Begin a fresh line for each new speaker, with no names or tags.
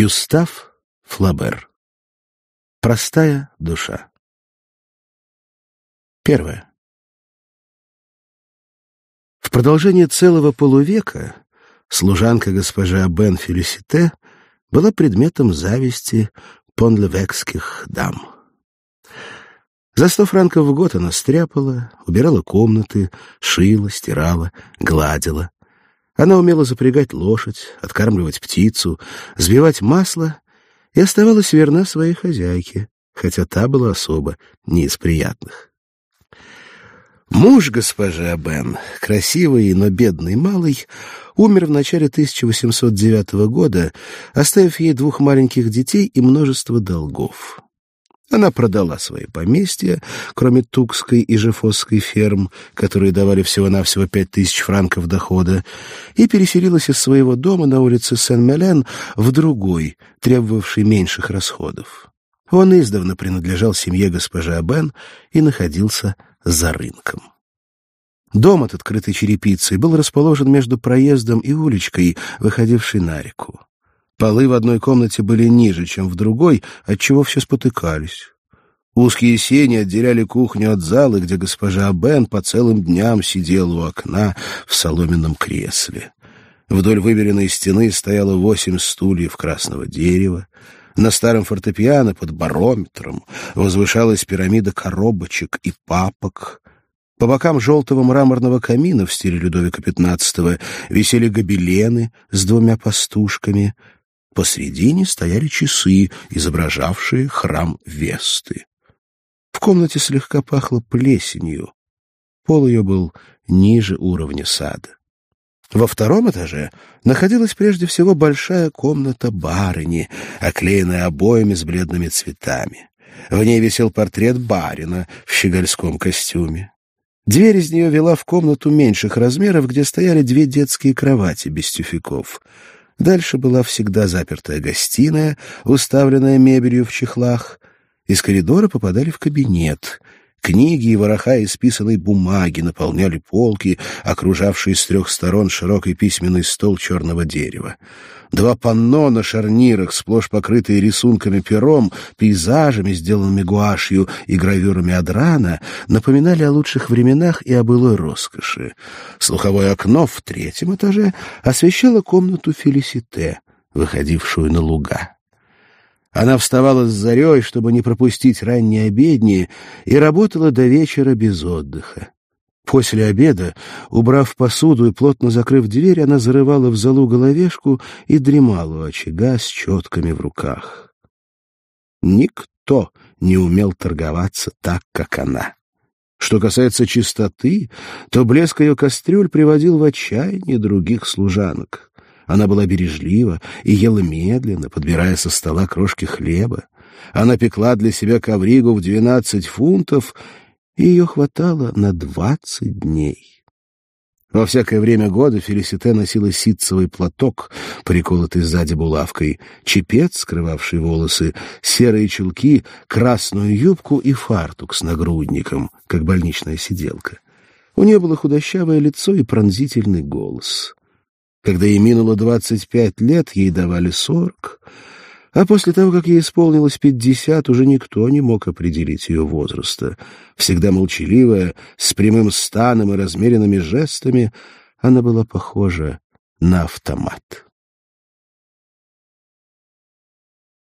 Гюстав Флабер. Простая душа. Первое. В продолжение целого полувека служанка госпожа Бен Фелисите была предметом зависти понлевекских дам. За сто франков в год она стряпала, убирала комнаты, шила, стирала, гладила, она умела запрягать лошадь, откармливать птицу, сбивать масло и оставалась верна своей хозяйке, хотя та была особо не из приятных. Муж госпожи Абен, красивый, но бедный малый, умер в начале 1809 года, оставив ей двух маленьких детей и множество долгов. Она продала свои поместья, кроме Тукской и Жефосской ферм, которые давали всего-навсего пять тысяч франков дохода, и переселилась из своего дома на улице Сен-Мелен в другой, требовавший меньших расходов. Он издавна принадлежал семье госпожи Абен и находился за рынком. Дом этот, крытый черепицей, был расположен между проездом и уличкой, выходившей на реку. Полы в одной комнате были ниже, чем в другой, отчего все спотыкались. Узкие сени отделяли кухню от зала, где госпожа Бен по целым дням сидела у окна в соломенном кресле. Вдоль выверенной стены стояло восемь стульев красного дерева. На старом фортепиано под барометром возвышалась пирамида коробочек и папок. По бокам желтого мраморного камина в стиле Людовика XV висели гобелены с двумя пастушками — Посредине стояли часы, изображавшие храм Весты. В комнате слегка пахло плесенью. Пол ее был ниже уровня сада. Во втором этаже находилась прежде всего большая комната барыни, оклеенная обоями с бледными цветами. В ней висел портрет барина в щегольском костюме. Дверь из нее вела в комнату меньших размеров, где стояли две детские кровати без тюфяков — Дальше была всегда запертая гостиная, уставленная мебелью в чехлах. Из коридора попадали в кабинет. Книги и вороха исписанной бумаги наполняли полки, окружавшие с трех сторон широкий письменный стол черного дерева. Два панно на шарнирах, сплошь покрытые рисунками пером, пейзажами, сделанными гуашью и гравюрами Адрана, напоминали о лучших временах и о былой роскоши. Слуховое окно в третьем этаже освещало комнату Фелисите, выходившую на луга. Она вставала с зарей, чтобы не пропустить ранние обедни, и работала до вечера без отдыха. После обеда, убрав посуду и плотно закрыв дверь, она зарывала в залу головешку и дремала у очага с четками в руках. Никто не умел торговаться так, как она. Что касается чистоты, то блеск ее кастрюль приводил в отчаяние других служанок. Она была бережлива и ела медленно, подбирая со стола крошки хлеба. Она пекла для себя ковригу в двенадцать фунтов и ее хватало на двадцать дней. Во всякое время года Фелисите носила ситцевый платок, приколотый сзади булавкой, чепец, скрывавший волосы, серые чулки, красную юбку и фартук с нагрудником, как больничная сиделка. У нее было худощавое лицо и пронзительный голос. Когда ей минуло двадцать пять лет, ей давали сорок — а после того, как ей исполнилось пятьдесят, уже никто не мог определить ее возраста. Всегда молчаливая, с прямым станом и размеренными жестами, она была похожа на автомат.